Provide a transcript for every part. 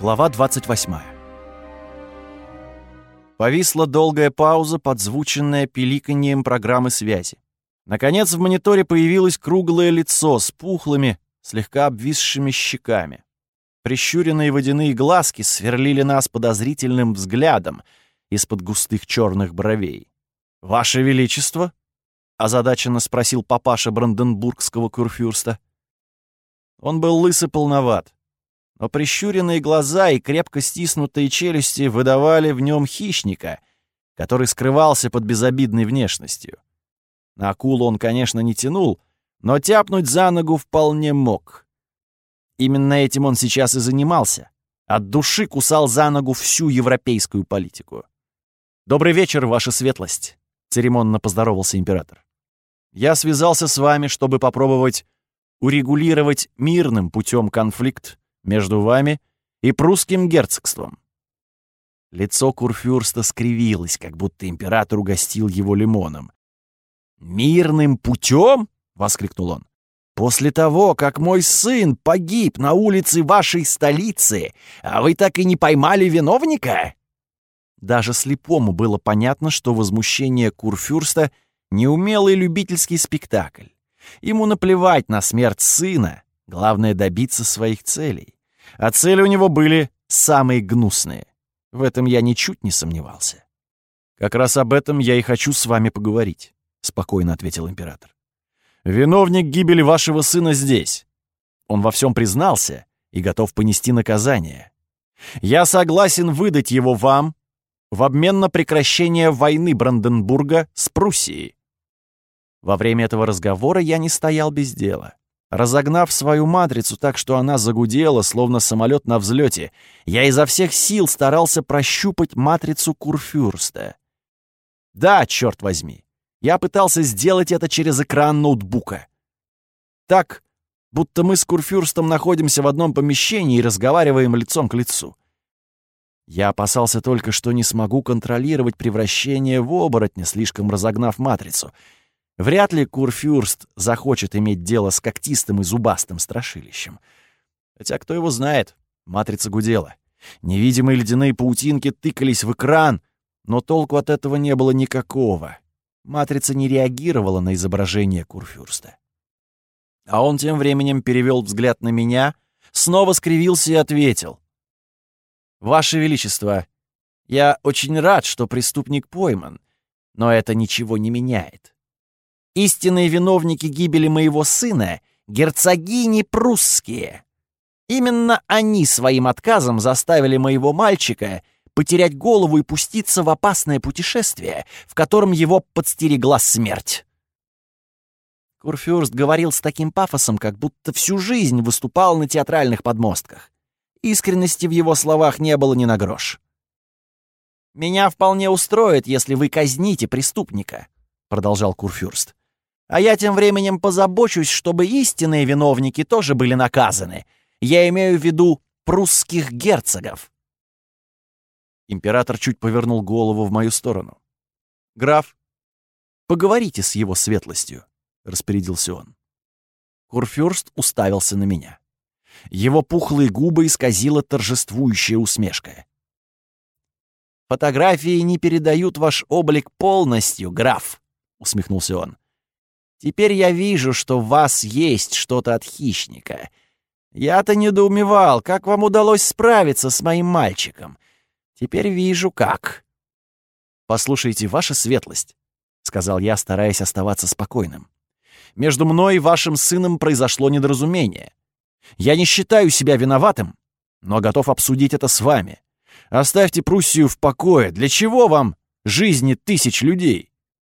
Глава 28. Повисла долгая пауза, подзвученная пиликаньем программы связи. Наконец в мониторе появилось круглое лицо с пухлыми, слегка обвисшими щеками. Прищуренные водяные глазки сверлили нас подозрительным взглядом из-под густых черных бровей. «Ваше Величество?» — озадаченно спросил папаша Бранденбургского курфюрста. Он был лыс и полноват, но прищуренные глаза и крепко стиснутые челюсти выдавали в нем хищника, который скрывался под безобидной внешностью. На акулу он, конечно, не тянул, но тяпнуть за ногу вполне мог. Именно этим он сейчас и занимался. От души кусал за ногу всю европейскую политику. «Добрый вечер, ваша светлость», — церемонно поздоровался император. «Я связался с вами, чтобы попробовать урегулировать мирным путем конфликт между вами и прусским герцогством». Лицо Курфюрста скривилось, как будто император угостил его лимоном. «Мирным путем?» — воскликнул он. «После того, как мой сын погиб на улице вашей столицы, а вы так и не поймали виновника?» Даже слепому было понятно, что возмущение Курфюрста — неумелый любительский спектакль. Ему наплевать на смерть сына, главное — добиться своих целей. А цели у него были самые гнусные. В этом я ничуть не сомневался. «Как раз об этом я и хочу с вами поговорить», — спокойно ответил император. «Виновник гибели вашего сына здесь. Он во всем признался и готов понести наказание. Я согласен выдать его вам в обмен на прекращение войны Бранденбурга с Пруссией. Во время этого разговора я не стоял без дела. Разогнав свою матрицу так, что она загудела, словно самолет на взлете, я изо всех сил старался прощупать матрицу Курфюрста. Да, черт возьми, я пытался сделать это через экран ноутбука. Так, будто мы с Курфюрстом находимся в одном помещении и разговариваем лицом к лицу. Я опасался только, что не смогу контролировать превращение в оборотня, слишком разогнав матрицу — Вряд ли Курфюрст захочет иметь дело с когтистым и зубастым страшилищем. Хотя кто его знает, матрица гудела. Невидимые ледяные паутинки тыкались в экран, но толку от этого не было никакого. Матрица не реагировала на изображение Курфюрста. А он тем временем перевел взгляд на меня, снова скривился и ответил. «Ваше Величество, я очень рад, что преступник пойман, но это ничего не меняет. Истинные виновники гибели моего сына — герцогини прусские. Именно они своим отказом заставили моего мальчика потерять голову и пуститься в опасное путешествие, в котором его подстерегла смерть. Курфюрст говорил с таким пафосом, как будто всю жизнь выступал на театральных подмостках. Искренности в его словах не было ни на грош. «Меня вполне устроит, если вы казните преступника», — продолжал Курфюрст. А я тем временем позабочусь, чтобы истинные виновники тоже были наказаны. Я имею в виду прусских герцогов. Император чуть повернул голову в мою сторону. «Граф, поговорите с его светлостью», — распорядился он. Курфюрст уставился на меня. Его пухлые губы исказила торжествующая усмешка. «Фотографии не передают ваш облик полностью, граф», — усмехнулся он. Теперь я вижу, что в вас есть что-то от хищника. Я-то недоумевал, как вам удалось справиться с моим мальчиком. Теперь вижу, как. «Послушайте, ваша светлость», — сказал я, стараясь оставаться спокойным. «Между мной и вашим сыном произошло недоразумение. Я не считаю себя виноватым, но готов обсудить это с вами. Оставьте Пруссию в покое. Для чего вам жизни тысяч людей?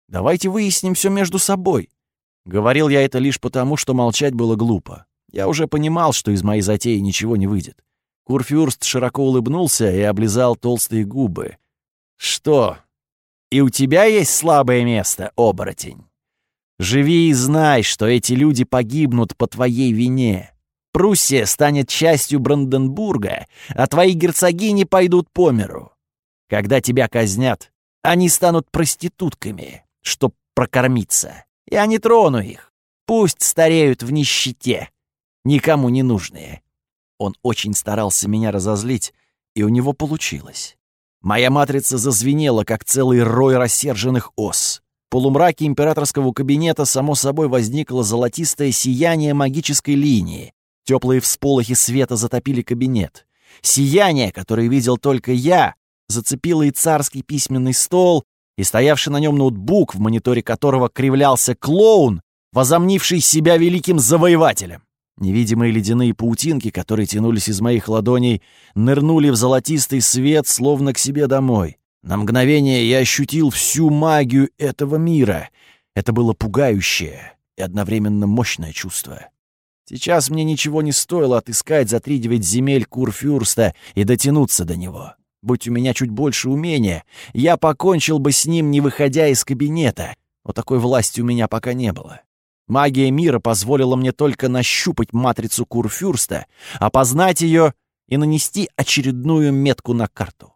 Давайте выясним все между собой. Говорил я это лишь потому, что молчать было глупо. Я уже понимал, что из моей затеи ничего не выйдет. Курфюрст широко улыбнулся и облизал толстые губы. «Что? И у тебя есть слабое место, оборотень? Живи и знай, что эти люди погибнут по твоей вине. Пруссия станет частью Бранденбурга, а твои герцогини пойдут по миру. Когда тебя казнят, они станут проститутками, чтоб прокормиться. Я не трону их. Пусть стареют в нищете, никому не нужные. Он очень старался меня разозлить, и у него получилось. Моя матрица зазвенела, как целый рой рассерженных ос. В полумраке императорского кабинета само собой возникло золотистое сияние магической линии. Теплые всполохи света затопили кабинет. Сияние, которое видел только я, зацепило и царский письменный стол, и стоявший на нем ноутбук, в мониторе которого кривлялся клоун, возомнивший себя великим завоевателем. Невидимые ледяные паутинки, которые тянулись из моих ладоней, нырнули в золотистый свет, словно к себе домой. На мгновение я ощутил всю магию этого мира. Это было пугающее и одновременно мощное чувство. Сейчас мне ничего не стоило отыскать за три девять земель Курфюрста и дотянуться до него. Будь у меня чуть больше умения, я покончил бы с ним, не выходя из кабинета. Но такой власти у меня пока не было. Магия мира позволила мне только нащупать матрицу Курфюрста, опознать ее и нанести очередную метку на карту.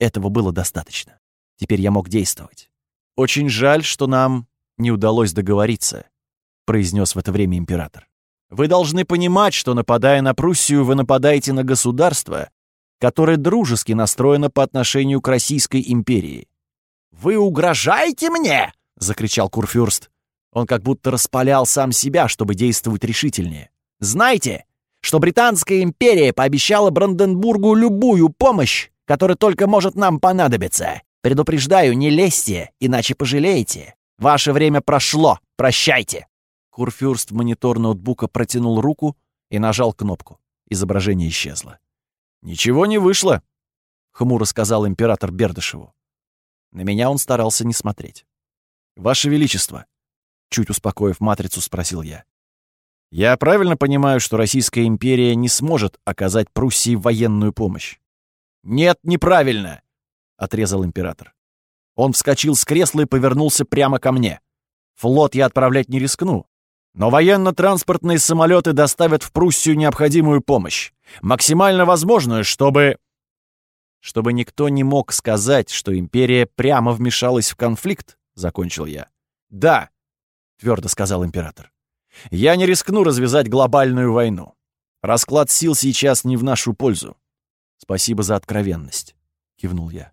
Этого было достаточно. Теперь я мог действовать. «Очень жаль, что нам не удалось договориться», — произнес в это время император. «Вы должны понимать, что, нападая на Пруссию, вы нападаете на государство, которое дружески настроено по отношению к Российской империи». «Вы угрожаете мне?» — закричал Курфюрст. Он как будто распалял сам себя, чтобы действовать решительнее. «Знаете, что Британская империя пообещала Бранденбургу любую помощь, которая только может нам понадобиться. Предупреждаю, не лезьте, иначе пожалеете. Ваше время прошло, прощайте!» Курфюрст в монитор ноутбука протянул руку и нажал кнопку. Изображение исчезло. «Ничего не вышло», — хмуро сказал император Бердышеву. На меня он старался не смотреть. «Ваше Величество», Чуть успокоив матрицу, спросил я. «Я правильно понимаю, что Российская империя не сможет оказать Пруссии военную помощь?» «Нет, неправильно!» — отрезал император. Он вскочил с кресла и повернулся прямо ко мне. «Флот я отправлять не рискну, но военно-транспортные самолеты доставят в Пруссию необходимую помощь, максимально возможную, чтобы...» «Чтобы никто не мог сказать, что империя прямо вмешалась в конфликт», — закончил я. «Да, твердо сказал император. «Я не рискну развязать глобальную войну. Расклад сил сейчас не в нашу пользу. Спасибо за откровенность», — кивнул я.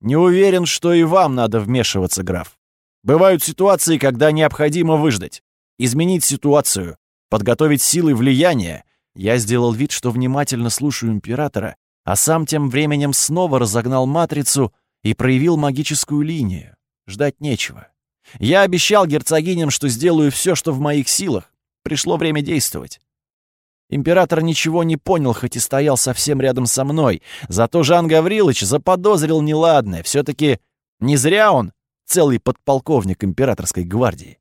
«Не уверен, что и вам надо вмешиваться, граф. Бывают ситуации, когда необходимо выждать, изменить ситуацию, подготовить силы влияния. Я сделал вид, что внимательно слушаю императора, а сам тем временем снова разогнал матрицу и проявил магическую линию. Ждать нечего. Я обещал герцогиням, что сделаю все, что в моих силах. Пришло время действовать. Император ничего не понял, хоть и стоял совсем рядом со мной. Зато Жан Гаврилович заподозрил неладное. Все-таки не зря он целый подполковник императорской гвардии.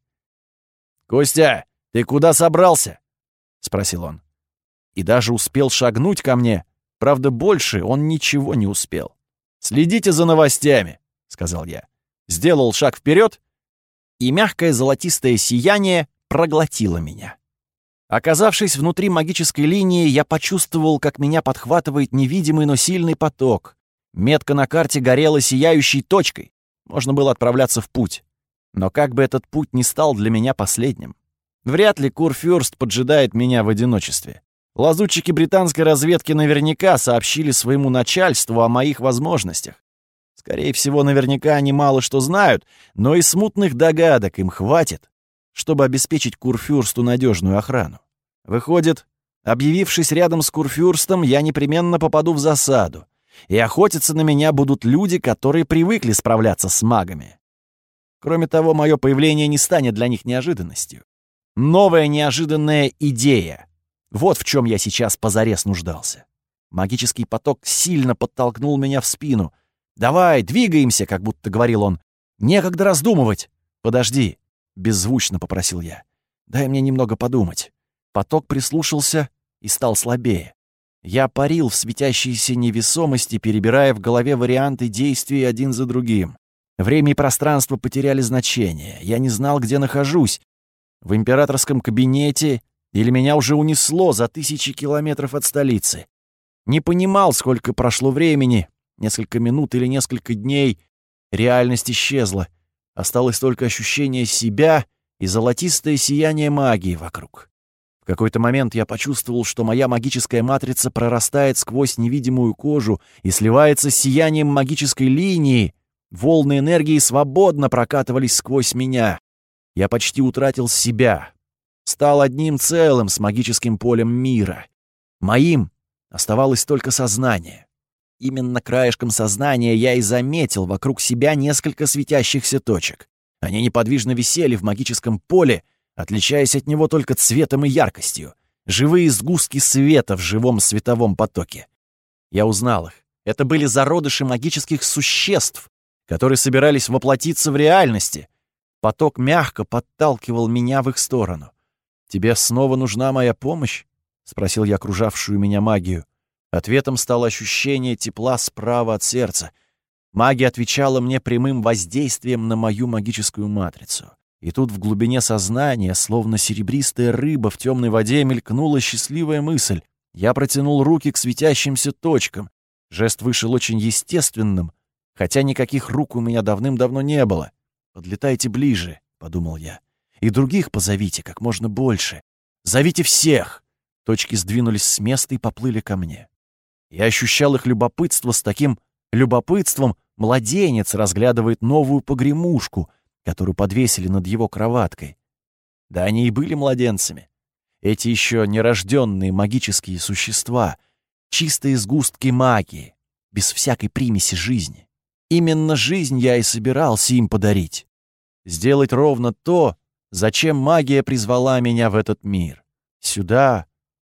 «Костя, ты куда собрался?» — спросил он. И даже успел шагнуть ко мне. Правда, больше он ничего не успел. «Следите за новостями», — сказал я. Сделал шаг вперед и мягкое золотистое сияние проглотило меня. Оказавшись внутри магической линии, я почувствовал, как меня подхватывает невидимый, но сильный поток. Метка на карте горела сияющей точкой. Можно было отправляться в путь. Но как бы этот путь не стал для меня последним. Вряд ли Курфюрст поджидает меня в одиночестве. Лазутчики британской разведки наверняка сообщили своему начальству о моих возможностях. Скорее всего, наверняка они мало что знают, но и смутных догадок им хватит, чтобы обеспечить Курфюрсту надежную охрану. Выходит, объявившись рядом с Курфюрстом, я непременно попаду в засаду, и охотиться на меня будут люди, которые привыкли справляться с магами. Кроме того, мое появление не станет для них неожиданностью. Новая неожиданная идея. Вот в чем я сейчас позарез нуждался. Магический поток сильно подтолкнул меня в спину — «Давай, двигаемся», — как будто говорил он. «Некогда раздумывать». «Подожди», — беззвучно попросил я. «Дай мне немного подумать». Поток прислушался и стал слабее. Я парил в светящейся невесомости, перебирая в голове варианты действий один за другим. Время и пространство потеряли значение. Я не знал, где нахожусь. В императорском кабинете или меня уже унесло за тысячи километров от столицы. Не понимал, сколько прошло времени, Несколько минут или несколько дней реальность исчезла. Осталось только ощущение себя и золотистое сияние магии вокруг. В какой-то момент я почувствовал, что моя магическая матрица прорастает сквозь невидимую кожу и сливается с сиянием магической линии. Волны энергии свободно прокатывались сквозь меня. Я почти утратил себя. Стал одним целым с магическим полем мира. Моим оставалось только сознание. Именно краешком сознания я и заметил вокруг себя несколько светящихся точек. Они неподвижно висели в магическом поле, отличаясь от него только цветом и яркостью. Живые сгустки света в живом световом потоке. Я узнал их. Это были зародыши магических существ, которые собирались воплотиться в реальности. Поток мягко подталкивал меня в их сторону. «Тебе снова нужна моя помощь?» — спросил я окружавшую меня магию. Ответом стало ощущение тепла справа от сердца. Магия отвечала мне прямым воздействием на мою магическую матрицу. И тут в глубине сознания, словно серебристая рыба в темной воде, мелькнула счастливая мысль. Я протянул руки к светящимся точкам. Жест вышел очень естественным, хотя никаких рук у меня давным-давно не было. «Подлетайте ближе», — подумал я. «И других позовите как можно больше. Зовите всех!» Точки сдвинулись с места и поплыли ко мне. Я ощущал их любопытство с таким любопытством младенец разглядывает новую погремушку — которую подвесили над его кроваткой. Да они и были младенцами. Эти еще нерожденные магические существа, чистые сгустки магии, без всякой примеси жизни. Именно жизнь я и собирался им подарить. Сделать ровно то, зачем магия призвала меня в этот мир. Сюда,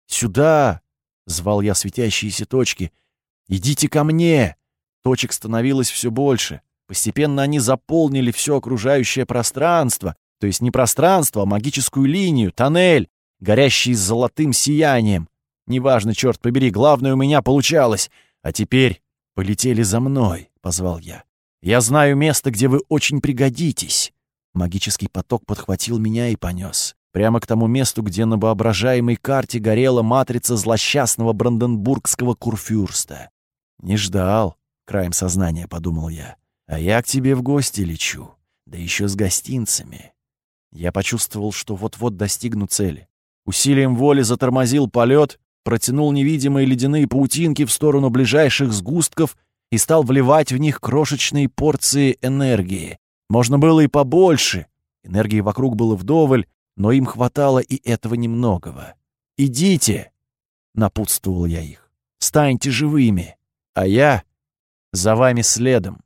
сюда, — звал я светящиеся точки. «Идите ко мне!» Точек становилось все больше. Постепенно они заполнили все окружающее пространство, то есть не пространство, а магическую линию, тоннель, горящий золотым сиянием. Неважно, черт побери, главное у меня получалось. А теперь полетели за мной, — позвал я. Я знаю место, где вы очень пригодитесь. Магический поток подхватил меня и понес. Прямо к тому месту, где на воображаемой карте горела матрица злосчастного бранденбургского курфюрста. «Не ждал», — краем сознания подумал я. А я к тебе в гости лечу, да еще с гостинцами. Я почувствовал, что вот-вот достигну цели. Усилием воли затормозил полет, протянул невидимые ледяные паутинки в сторону ближайших сгустков и стал вливать в них крошечные порции энергии. Можно было и побольше. Энергии вокруг было вдоволь, но им хватало и этого немногого. «Идите!» — напутствовал я их. «Станьте живыми, а я за вами следом».